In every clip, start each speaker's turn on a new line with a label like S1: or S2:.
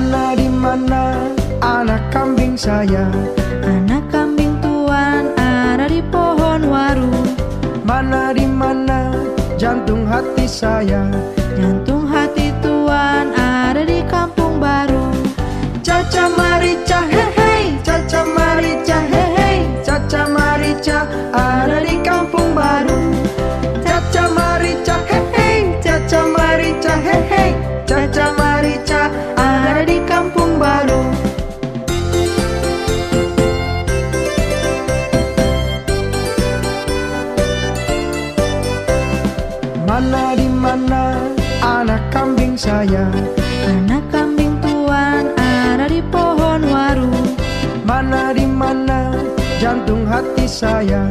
S1: sana di mana anak kambing saya?
S2: Anak kambing tuan ada di pohon waru.
S1: Mana di mana jantung hati saya?
S2: Jantung
S1: saya
S2: Anak kambing tuan ada di pohon waru.
S1: Mana di mana jantung hati saya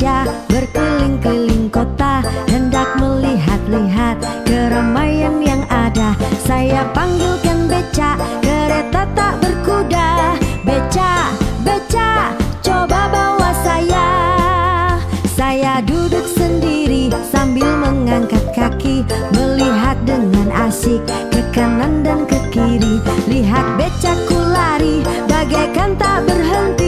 S2: tamasya berkeliling-keliling kota Hendak melihat-lihat keramaian yang ada. Saya panggilkan beca, kereta tak berkuda. Beca, beca, coba bawa saya. Saya duduk sendiri sambil mengangkat kaki Melihat dengan asik ke kanan dan ke kiri. Lihat becaku lari bagaikan tak berhenti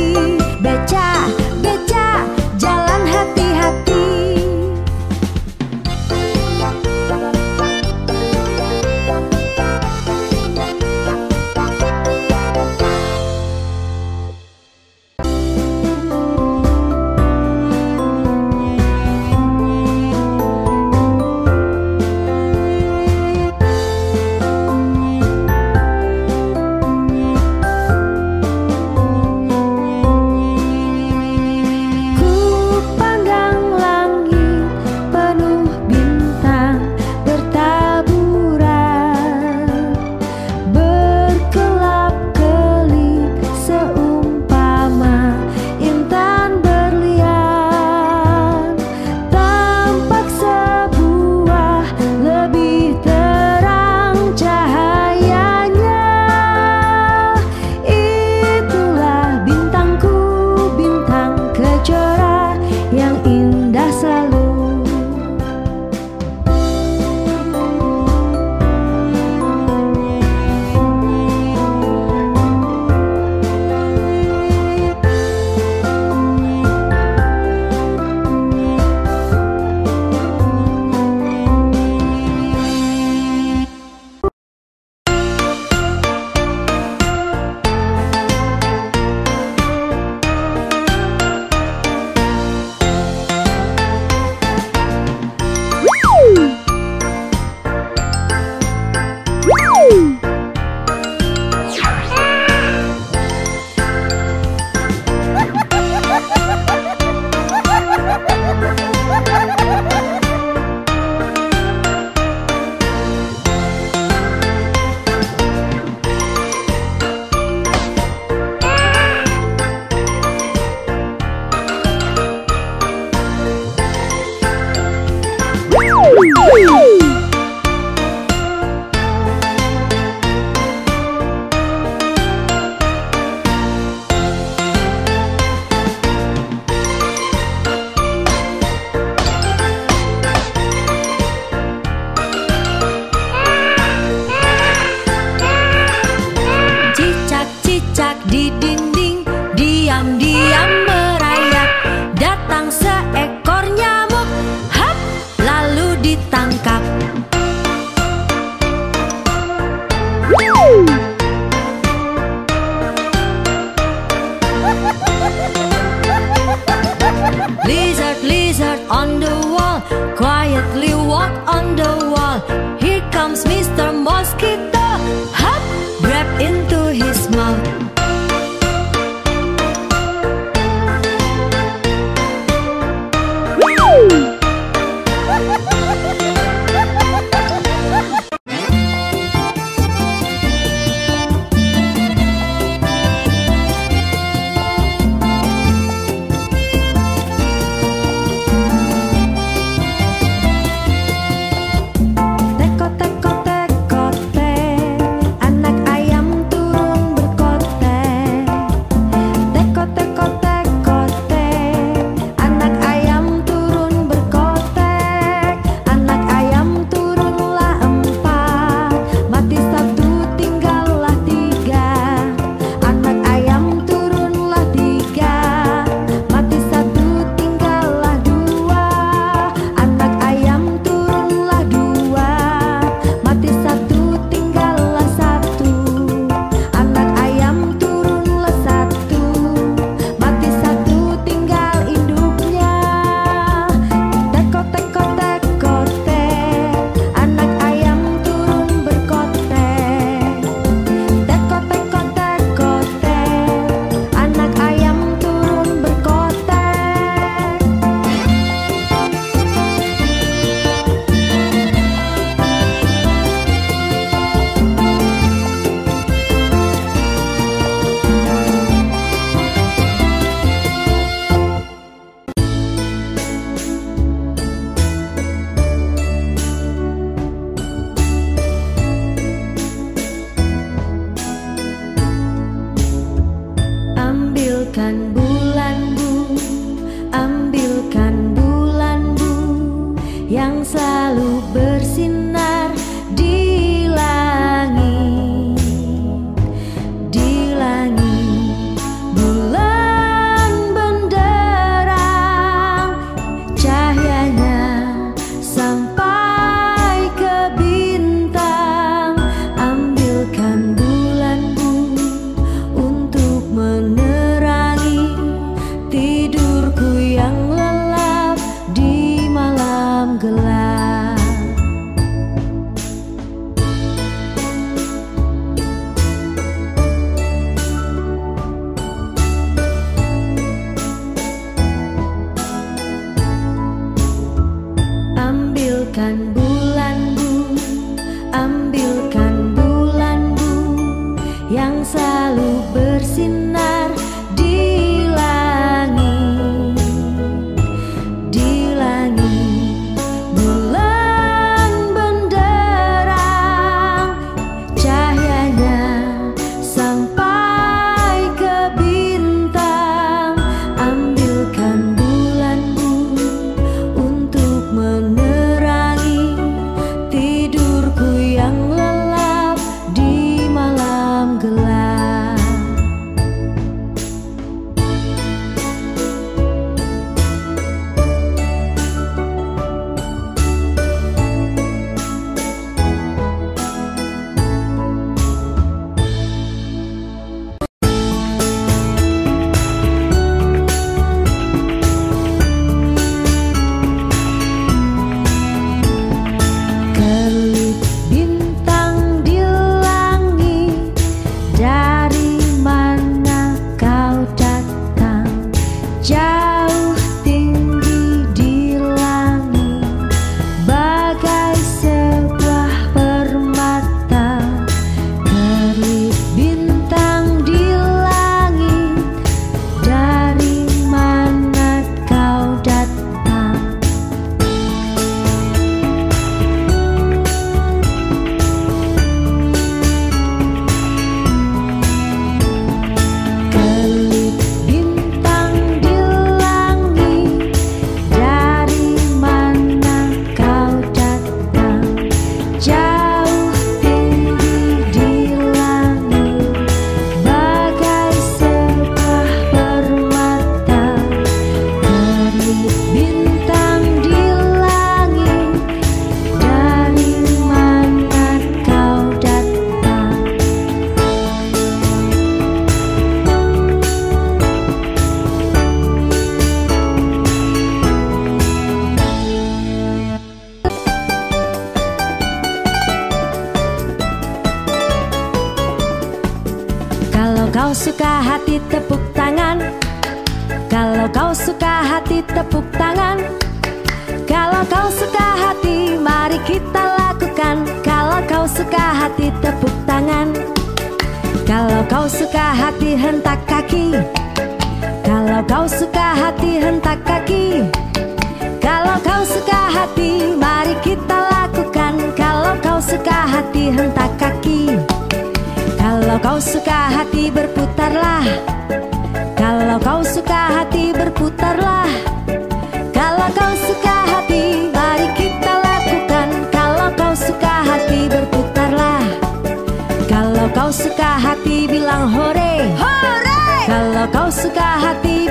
S2: Kalau kau suka hati hentak kaki. Kalau kau suka hati hentak kaki. Kalau kau suka hati mari kita lakukan. Kalau kau suka hati hentak kaki. Kalau kau suka hati berputarlah. Kalau kau suka hati berputarlah. Kalau kau suka suka hati bilang hore. Hore! Kalau kau suka hati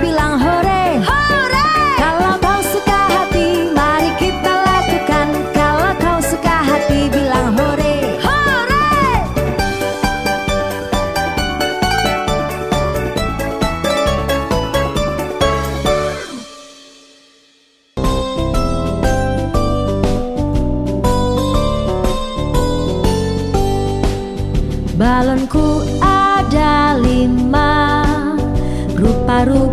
S2: пару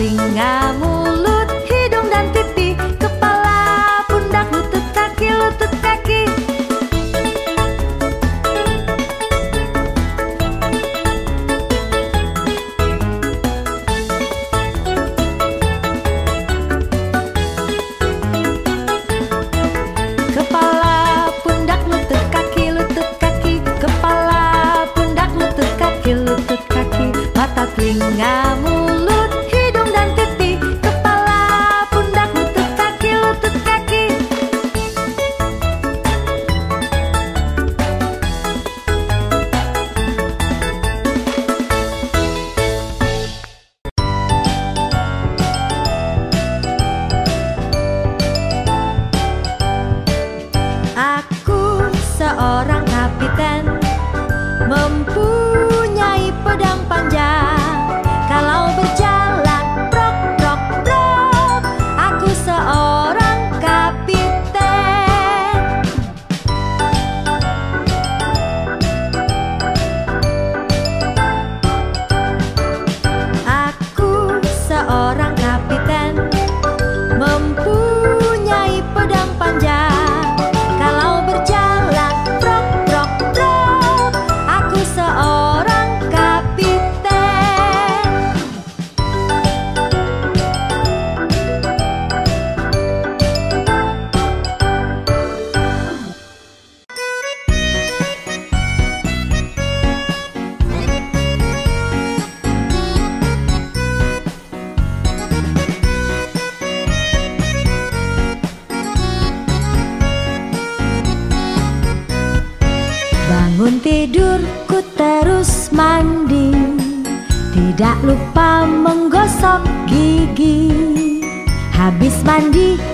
S2: Kling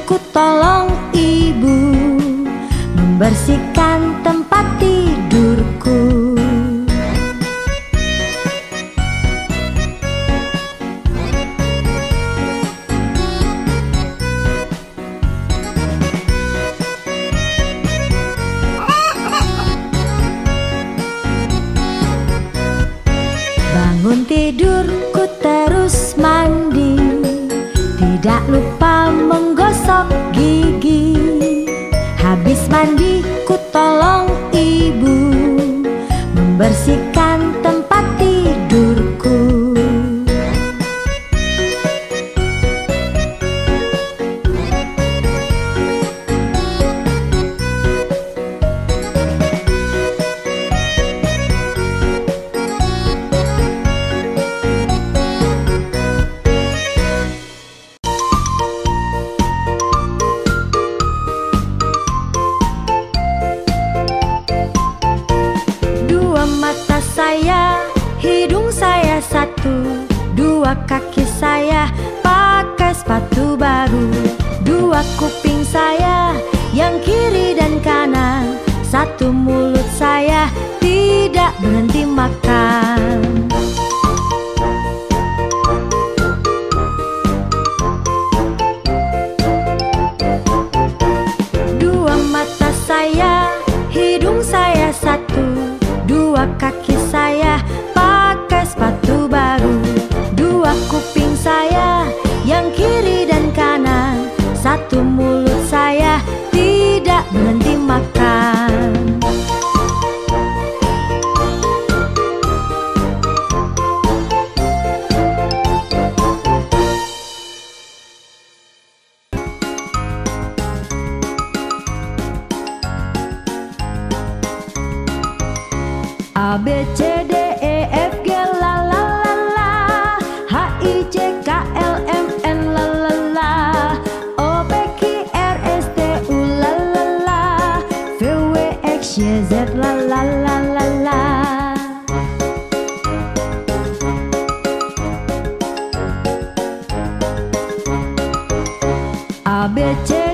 S2: ku tolong ibu Membersihkan tempat better.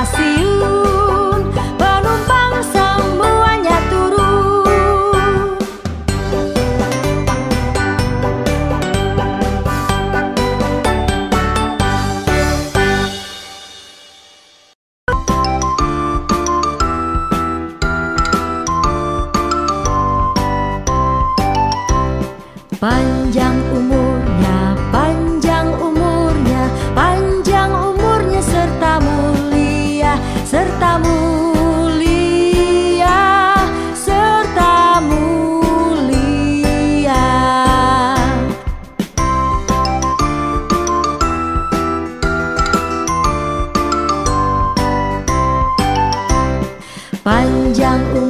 S2: I see you. Panjang umurnya,